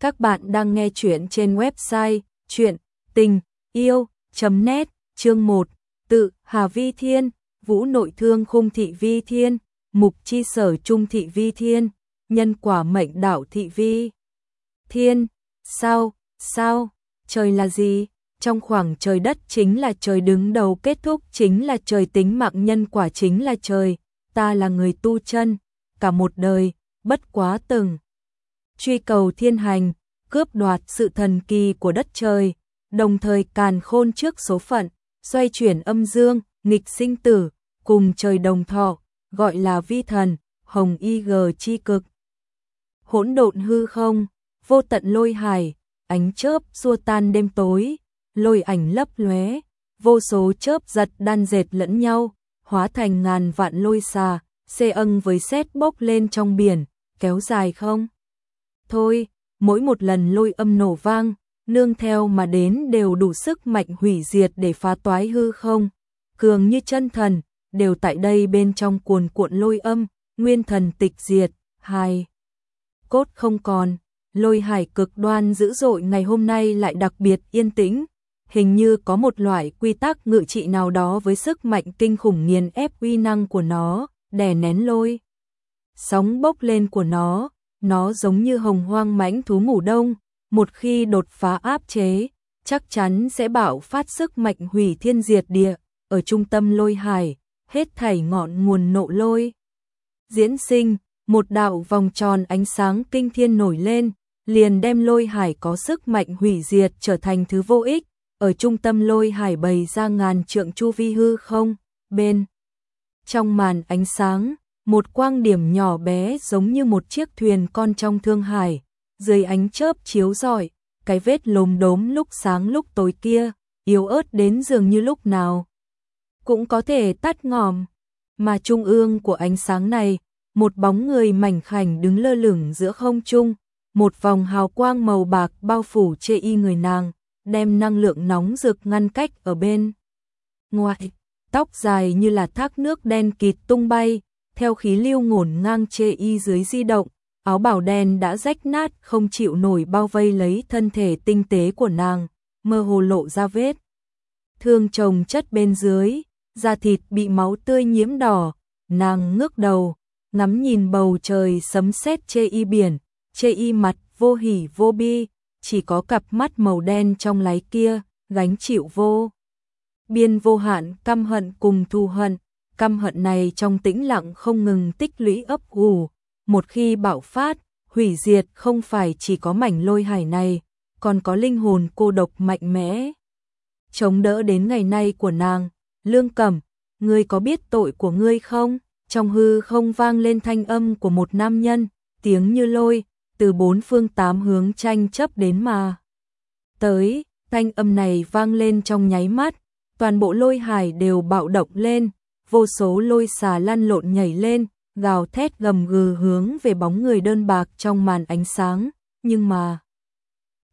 Các bạn đang nghe chuyện trên website chuyện tình yêu.net chương 1 Tự Hà Vi Thiên, Vũ Nội Thương Khung Thị Vi Thiên, Mục Chi Sở Trung Thị Vi Thiên, Nhân Quả Mệnh Đạo Thị Vi Thiên, sao, sao, trời là gì? Trong khoảng trời đất chính là trời đứng đầu kết thúc chính là trời tính mạng nhân quả chính là trời, ta là người tu chân, cả một đời, bất quá từng truy cầu thiên hành, cướp đoạt sự thần kỳ của đất trời, đồng thời càn khôn trước số phận, xoay chuyển âm dương, nghịch sinh tử, cùng trời đồng thọ, gọi là vi thần, hồng y gờ chi cực. Hỗn độn hư không, vô tận lôi hải, ánh chớp xua tan đêm tối, lôi ảnh lấp lóe, vô số chớp giật đan dệt lẫn nhau, hóa thành ngàn vạn lôi xà, xê ân với sét bốc lên trong biển, kéo dài không? Thôi, mỗi một lần lôi âm nổ vang, nương theo mà đến đều đủ sức mạnh hủy diệt để phá toái hư không, cường như chân thần, đều tại đây bên trong cuồn cuộn lôi âm, nguyên thần tịch diệt, hai. Cốt không còn, lôi hải cực đoan dữ dội ngày hôm nay lại đặc biệt yên tĩnh, hình như có một loại quy tắc ngự trị nào đó với sức mạnh kinh khủng nghiền ép uy năng của nó, đè nén lôi. Sóng bốc lên của nó, nó giống như hồng hoang mãnh thú ngủ đông, một khi đột phá áp chế, chắc chắn sẽ bạo phát sức mạnh hủy thiên diệt địa, ở trung tâm lôi hải, hết thảy ngọn nguồn nộ lôi. Diễn sinh, một đạo vòng tròn ánh sáng kinh thiên nổi lên, liền đem lôi hải có sức mạnh hủy diệt trở thành thứ vô ích, ở trung tâm lôi hải bày ra ngàn trượng chu vi hư không, bên. Trong màn ánh sáng, một quang điểm nhỏ bé giống như một chiếc thuyền con trong thương hải, dưới ánh chớp chiếu rọi, cái vết lồm đốm lúc sáng lúc tối kia, yếu ớt đến dường như lúc nào. Cũng có thể tắt ngòm, mà trung ương của ánh sáng này, một bóng người mảnh khảnh đứng lơ lửng giữa không trung, một vòng hào quang màu bạc bao phủ chê y người nàng, đem năng lượng nóng rực ngăn cách ở bên ngoài, tóc dài như là thác nước đen kịt tung bay, theo khí lưu ngổn ngang chê y dưới di động, áo bảo đen đã rách nát không chịu nổi bao vây lấy thân thể tinh tế của nàng, mơ hồ lộ ra vết. Thương chồng chất bên dưới, da thịt bị máu tươi nhiễm đỏ, nàng ngước đầu, ngắm nhìn bầu trời sấm sét chê y biển, chê y mặt vô hỉ vô bi, chỉ có cặp mắt màu đen trong láy kia, gánh chịu vô. Biên vô hạn căm hận cùng thù hận, căm hận này trong tĩnh lặng không ngừng tích lũy ấp ủ, một khi bạo phát, hủy diệt không phải chỉ có mảnh lôi hải này, còn có linh hồn cô độc mạnh mẽ. Chống đỡ đến ngày nay của nàng, lương cẩm, ngươi có biết tội của ngươi không? Trong hư không vang lên thanh âm của một nam nhân, tiếng như lôi, từ bốn phương tám hướng tranh chấp đến mà. Tới, thanh âm này vang lên trong nháy mắt, toàn bộ lôi hải đều bạo động lên, vô số lôi xà lăn lộn nhảy lên, gào thét gầm gừ hướng về bóng người đơn bạc trong màn ánh sáng, nhưng mà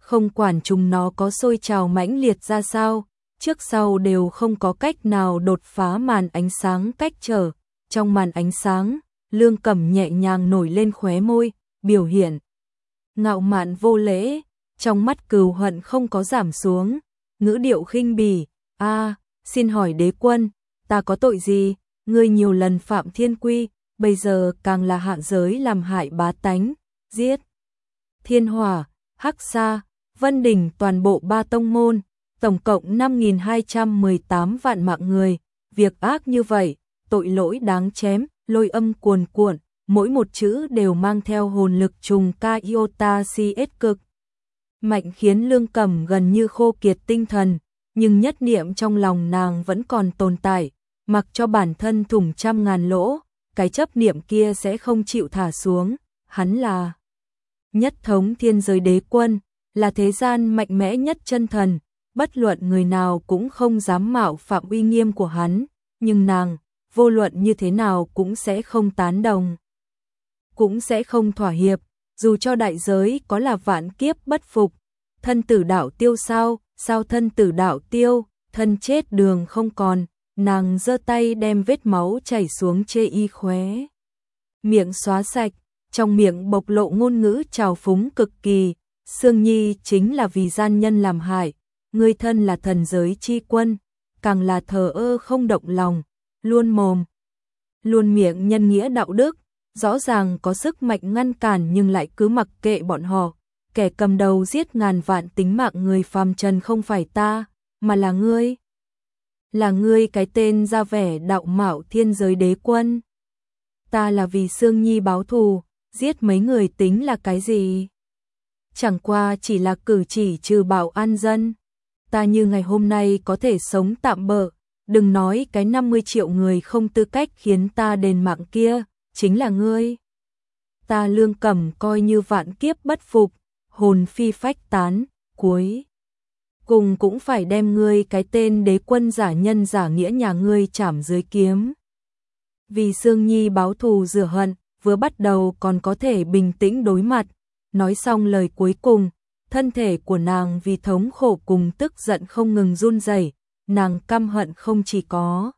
không quản chúng nó có sôi trào mãnh liệt ra sao, trước sau đều không có cách nào đột phá màn ánh sáng cách trở. Trong màn ánh sáng, Lương Cẩm nhẹ nhàng nổi lên khóe môi, biểu hiện ngạo mạn vô lễ, trong mắt cừu hận không có giảm xuống, ngữ điệu khinh bỉ, "A, xin hỏi đế quân, ta có tội gì? Ngươi nhiều lần phạm thiên quy, bây giờ càng là hạ giới làm hại bá tánh, giết Thiên Hỏa, Hắc Sa, Vân Đình toàn bộ ba tông môn, tổng cộng 5.218 vạn mạng người, việc ác như vậy, tội lỗi đáng chém, lôi âm cuồn cuộn, mỗi một chữ đều mang theo hồn lực trùng ca iota CS cực. Mạnh khiến lương cầm gần như khô kiệt tinh thần, nhưng nhất niệm trong lòng nàng vẫn còn tồn tại, mặc cho bản thân thủng trăm ngàn lỗ, cái chấp niệm kia sẽ không chịu thả xuống, hắn là nhất thống thiên giới đế quân, là thế gian mạnh mẽ nhất chân thần, bất luận người nào cũng không dám mạo phạm uy nghiêm của hắn, nhưng nàng, vô luận như thế nào cũng sẽ không tán đồng. Cũng sẽ không thỏa hiệp, dù cho đại giới có là vạn kiếp bất phục, thân tử đạo tiêu sao, sao thân tử đạo tiêu, thân chết đường không còn, nàng giơ tay đem vết máu chảy xuống chê y khóe. Miệng xóa sạch, trong miệng bộc lộ ngôn ngữ trào phúng cực kỳ, Sương Nhi chính là vì gian nhân làm hại, ngươi thân là thần giới chi quân, càng là thờ ơ không động lòng, luôn mồm, luôn miệng nhân nghĩa đạo đức, rõ ràng có sức mạnh ngăn cản nhưng lại cứ mặc kệ bọn họ. Kẻ cầm đầu giết ngàn vạn tính mạng người phàm trần không phải ta, mà là ngươi. Là ngươi cái tên ra vẻ đạo mạo thiên giới đế quân. Ta là vì Sương Nhi báo thù, giết mấy người tính là cái gì? Chẳng qua chỉ là cử chỉ trừ bảo an dân. Ta như ngày hôm nay có thể sống tạm bỡ, đừng nói cái 50 triệu người không tư cách khiến ta đền mạng kia, chính là ngươi. Ta lương cẩm coi như vạn kiếp bất phục, hồn phi phách tán, cuối. Cùng cũng phải đem ngươi cái tên đế quân giả nhân giả nghĩa nhà ngươi chảm dưới kiếm. Vì Sương Nhi báo thù rửa hận, vừa bắt đầu còn có thể bình tĩnh đối mặt, nói xong lời cuối cùng, thân thể của nàng vì thống khổ cùng tức giận không ngừng run rẩy, nàng căm hận không chỉ có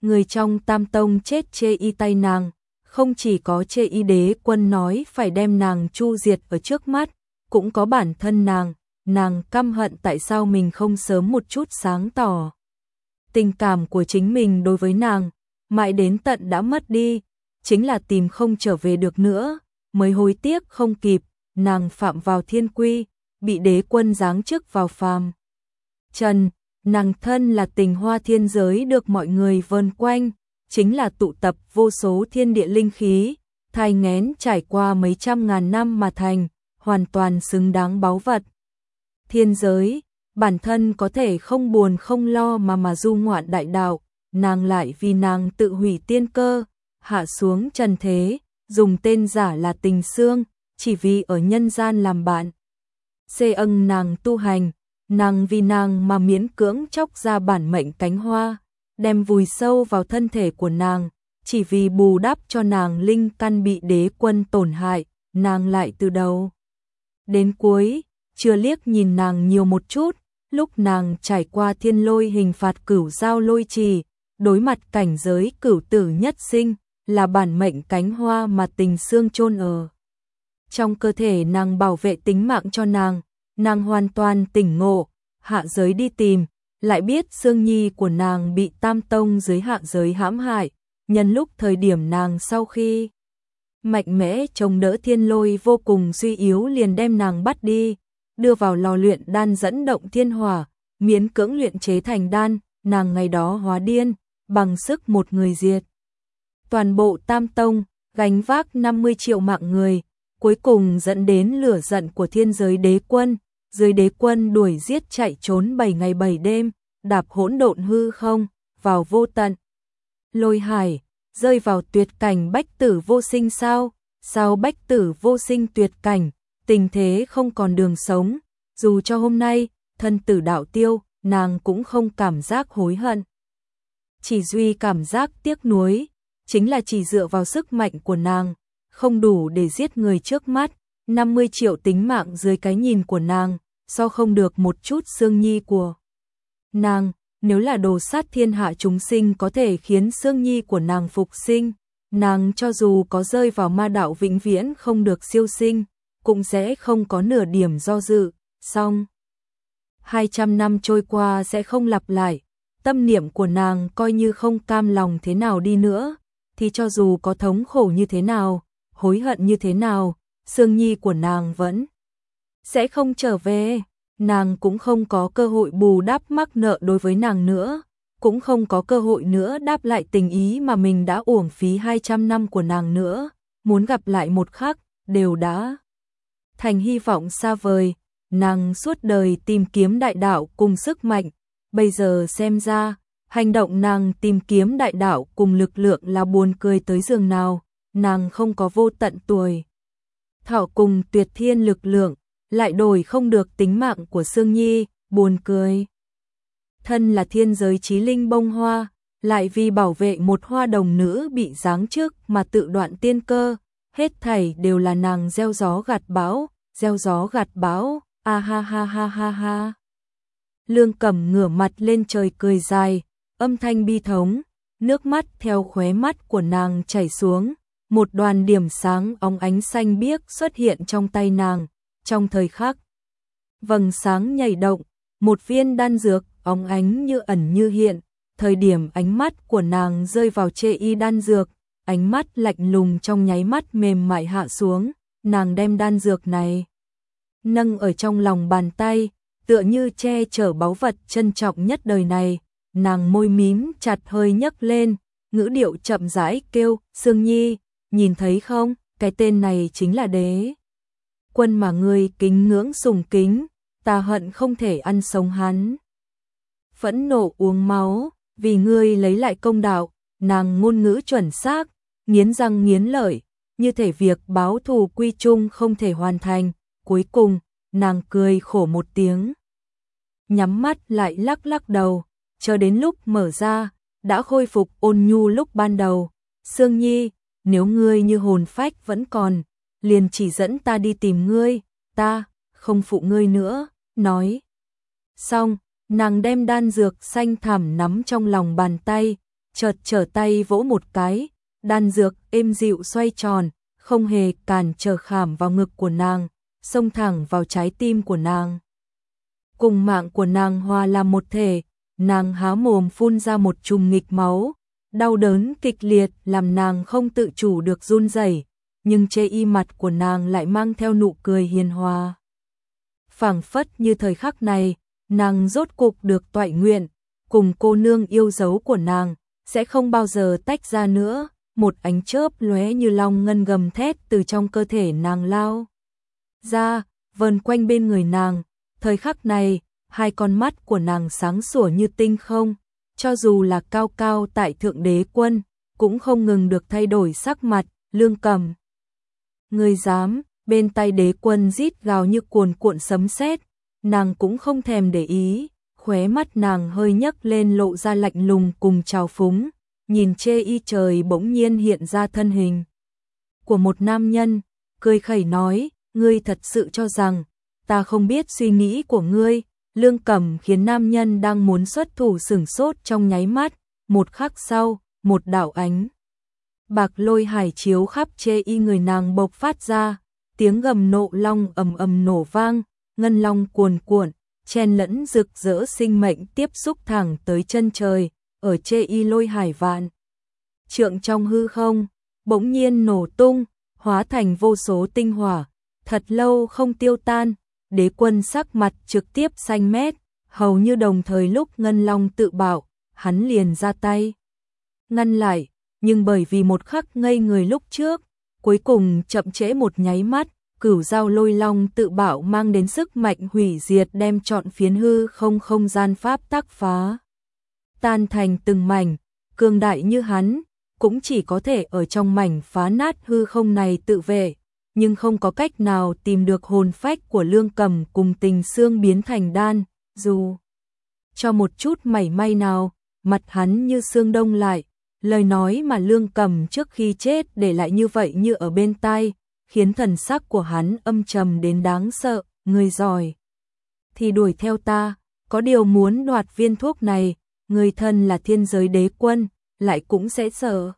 người trong Tam Tông chết chê y tay nàng, không chỉ có chê y đế quân nói phải đem nàng chu diệt ở trước mắt, cũng có bản thân nàng, nàng căm hận tại sao mình không sớm một chút sáng tỏ. Tình cảm của chính mình đối với nàng, mãi đến tận đã mất đi, chính là tìm không trở về được nữa, mới hối tiếc không kịp, nàng phạm vào thiên quy, bị đế quân giáng chức vào phàm. Trần, nàng thân là tình hoa thiên giới được mọi người vơn quanh, chính là tụ tập vô số thiên địa linh khí, thai ngén trải qua mấy trăm ngàn năm mà thành, hoàn toàn xứng đáng báu vật. Thiên giới, bản thân có thể không buồn không lo mà mà du ngoạn đại đạo, nàng lại vì nàng tự hủy tiên cơ, hạ xuống trần thế, dùng tên giả là tình xương, chỉ vì ở nhân gian làm bạn. Xê ân nàng tu hành, nàng vì nàng mà miễn cưỡng chóc ra bản mệnh cánh hoa, đem vùi sâu vào thân thể của nàng, chỉ vì bù đắp cho nàng linh căn bị đế quân tổn hại, nàng lại từ đầu. Đến cuối, chưa liếc nhìn nàng nhiều một chút, lúc nàng trải qua thiên lôi hình phạt cửu giao lôi trì, đối mặt cảnh giới cửu tử nhất sinh, là bản mệnh cánh hoa mà tình xương chôn ở. Trong cơ thể nàng bảo vệ tính mạng cho nàng, nàng hoàn toàn tỉnh ngộ, hạ giới đi tìm, lại biết xương nhi của nàng bị tam tông dưới hạ giới hãm hại, nhân lúc thời điểm nàng sau khi mạnh mẽ chống đỡ thiên lôi vô cùng suy yếu liền đem nàng bắt đi, đưa vào lò luyện đan dẫn động thiên hỏa, miến cưỡng luyện chế thành đan, nàng ngày đó hóa điên, bằng sức một người diệt. Toàn bộ tam tông, gánh vác 50 triệu mạng người, cuối cùng dẫn đến lửa giận của thiên giới đế quân, dưới đế quân đuổi giết chạy trốn 7 ngày 7 đêm, đạp hỗn độn hư không, vào vô tận. Lôi hải, rơi vào tuyệt cảnh bách tử vô sinh sao, sao bách tử vô sinh tuyệt cảnh, tình thế không còn đường sống, dù cho hôm nay, thân tử đạo tiêu, nàng cũng không cảm giác hối hận. Chỉ duy cảm giác tiếc nuối, chính là chỉ dựa vào sức mạnh của nàng, không đủ để giết người trước mắt, 50 triệu tính mạng dưới cái nhìn của nàng, so không được một chút xương nhi của nàng, nếu là đồ sát thiên hạ chúng sinh có thể khiến xương nhi của nàng phục sinh, nàng cho dù có rơi vào ma đạo vĩnh viễn không được siêu sinh, cũng sẽ không có nửa điểm do dự, xong. 200 năm trôi qua sẽ không lặp lại, tâm niệm của nàng coi như không cam lòng thế nào đi nữa, thì cho dù có thống khổ như thế nào, hối hận như thế nào, xương Nhi của nàng vẫn sẽ không trở về, nàng cũng không có cơ hội bù đắp mắc nợ đối với nàng nữa, cũng không có cơ hội nữa đáp lại tình ý mà mình đã uổng phí 200 năm của nàng nữa, muốn gặp lại một khắc, đều đã. Thành hy vọng xa vời, nàng suốt đời tìm kiếm đại đạo cùng sức mạnh, bây giờ xem ra, hành động nàng tìm kiếm đại đạo cùng lực lượng là buồn cười tới giường nào, nàng không có vô tận tuổi. Thảo cùng tuyệt thiên lực lượng, lại đổi không được tính mạng của Sương Nhi, buồn cười. Thân là thiên giới trí linh bông hoa, lại vì bảo vệ một hoa đồng nữ bị giáng trước mà tự đoạn tiên cơ, hết thảy đều là nàng gieo gió gạt bão, gieo gió gạt bão, a ha ha ha ha ha. Lương Cẩm ngửa mặt lên trời cười dài, âm thanh bi thống, nước mắt theo khóe mắt của nàng chảy xuống, một đoàn điểm sáng óng ánh xanh biếc xuất hiện trong tay nàng, trong thời khắc. Vầng sáng nhảy động, một viên đan dược, óng ánh như ẩn như hiện, thời điểm ánh mắt của nàng rơi vào chê y đan dược, ánh mắt lạnh lùng trong nháy mắt mềm mại hạ xuống, nàng đem đan dược này nâng ở trong lòng bàn tay, tựa như che chở báu vật trân trọng nhất đời này, nàng môi mím chặt hơi nhấc lên, ngữ điệu chậm rãi kêu, Sương Nhi, nhìn thấy không, cái tên này chính là đế. Quân mà ngươi kính ngưỡng sùng kính, ta hận không thể ăn sống hắn. Phẫn nộ uống máu, vì ngươi lấy lại công đạo, nàng ngôn ngữ chuẩn xác, nghiến răng nghiến lợi, như thể việc báo thù quy chung không thể hoàn thành, cuối cùng, nàng cười khổ một tiếng. Nhắm mắt lại lắc lắc đầu, chờ đến lúc mở ra, đã khôi phục ôn nhu lúc ban đầu. Sương Nhi, nếu ngươi như hồn phách vẫn còn, liền chỉ dẫn ta đi tìm ngươi, ta, không phụ ngươi nữa, nói. Xong, nàng đem đan dược xanh thảm nắm trong lòng bàn tay, chợt trở tay vỗ một cái, đan dược êm dịu xoay tròn, không hề cản trở khảm vào ngực của nàng, xông thẳng vào trái tim của nàng. Cùng mạng của nàng hòa làm một thể, nàng há mồm phun ra một chùm nghịch máu, đau đớn kịch liệt làm nàng không tự chủ được run rẩy, nhưng chê y mặt của nàng lại mang theo nụ cười hiền hòa. phảng phất như thời khắc này, nàng rốt cục được toại nguyện, cùng cô nương yêu dấu của nàng, sẽ không bao giờ tách ra nữa, một ánh chớp lóe như long ngân gầm thét từ trong cơ thể nàng lao. Ra, vần quanh bên người nàng, thời khắc này, hai con mắt của nàng sáng sủa như tinh không, cho dù là cao cao tại thượng đế quân, cũng không ngừng được thay đổi sắc mặt, lương cầm. Người dám, bên tay đế quân rít gào như cuồn cuộn sấm sét, nàng cũng không thèm để ý, khóe mắt nàng hơi nhấc lên lộ ra lạnh lùng cùng trào phúng, nhìn chê y trời bỗng nhiên hiện ra thân hình của một nam nhân, cười khẩy nói, ngươi thật sự cho rằng, ta không biết suy nghĩ của ngươi, lương cầm khiến nam nhân đang muốn xuất thủ sửng sốt trong nháy mắt, một khắc sau, một đảo ánh. Bạc lôi hải chiếu khắp chê y người nàng bộc phát ra, tiếng gầm nộ long ầm ầm nổ vang, ngân long cuồn cuộn, chen lẫn rực rỡ sinh mệnh tiếp xúc thẳng tới chân trời, ở chê y lôi hải vạn. Trượng trong hư không, bỗng nhiên nổ tung, hóa thành vô số tinh hỏa, thật lâu không tiêu tan, đế quân sắc mặt trực tiếp xanh mét, hầu như đồng thời lúc Ngân Long tự bảo, hắn liền ra tay. Ngăn lại, nhưng bởi vì một khắc ngây người lúc trước, cuối cùng chậm trễ một nháy mắt, cửu giao lôi long tự bảo mang đến sức mạnh hủy diệt đem trọn phiến hư không không gian pháp tác phá. Tan thành từng mảnh, cường đại như hắn, cũng chỉ có thể ở trong mảnh phá nát hư không này tự vệ, nhưng không có cách nào tìm được hồn phách của lương cầm cùng tình xương biến thành đan, dù cho một chút mảy may nào, mặt hắn như xương đông lại, lời nói mà lương cầm trước khi chết để lại như vậy như ở bên tai, khiến thần sắc của hắn âm trầm đến đáng sợ, người giỏi. Thì đuổi theo ta, có điều muốn đoạt viên thuốc này, người thân là thiên giới đế quân, lại cũng sẽ sợ.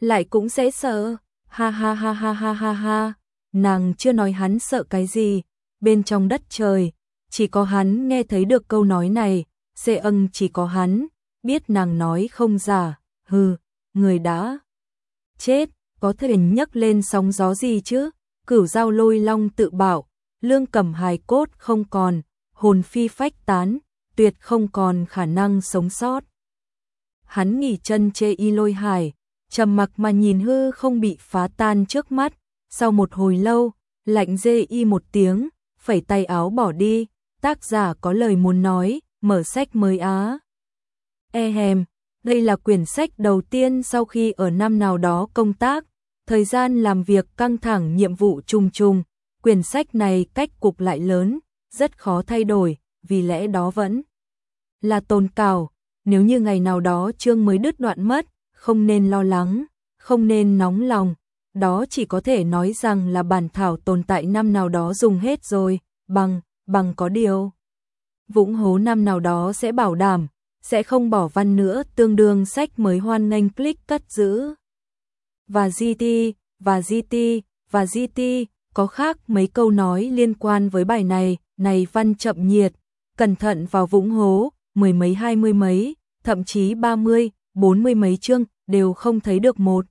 Lại cũng sẽ sợ. Ha ha ha ha ha ha ha, nàng chưa nói hắn sợ cái gì, bên trong đất trời, chỉ có hắn nghe thấy được câu nói này, dễ ân chỉ có hắn, biết nàng nói không giả, hừ, người đã chết, có thể nhấc lên sóng gió gì chứ, cửu giao lôi long tự bảo, lương cầm hài cốt không còn, hồn phi phách tán, tuyệt không còn khả năng sống sót. Hắn nghỉ chân chê y lôi hài trầm mặc mà nhìn hư không bị phá tan trước mắt, sau một hồi lâu, lạnh dê y một tiếng, phẩy tay áo bỏ đi, tác giả có lời muốn nói, mở sách mới á. E hèm, đây là quyển sách đầu tiên sau khi ở năm nào đó công tác, thời gian làm việc căng thẳng nhiệm vụ trùng trùng, quyển sách này cách cục lại lớn, rất khó thay đổi, vì lẽ đó vẫn là tồn cào, nếu như ngày nào đó chương mới đứt đoạn mất, không nên lo lắng, không nên nóng lòng, đó chỉ có thể nói rằng là bản thảo tồn tại năm nào đó dùng hết rồi, bằng, bằng có điều. Vũng hố năm nào đó sẽ bảo đảm, sẽ không bỏ văn nữa tương đương sách mới hoan nghênh click cất giữ. Và GT, và GT, và GT, có khác mấy câu nói liên quan với bài này, này văn chậm nhiệt, cẩn thận vào vũng hố, mười mấy hai mươi mấy, thậm chí ba mươi, bốn mươi mấy chương, đều không thấy được một.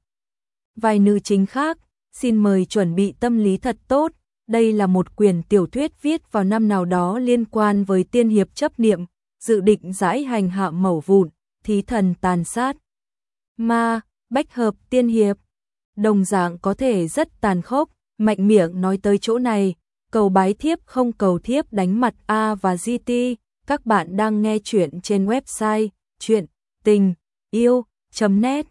Vài nữ chính khác, xin mời chuẩn bị tâm lý thật tốt, đây là một quyển tiểu thuyết viết vào năm nào đó liên quan với tiên hiệp chấp niệm, dự định giải hành hạ mẩu vụn, thí thần tàn sát. Ma, bách hợp tiên hiệp, đồng dạng có thể rất tàn khốc, mạnh miệng nói tới chỗ này, cầu bái thiếp không cầu thiếp đánh mặt A và GT, các bạn đang nghe chuyện trên website chuyện tình yêu.net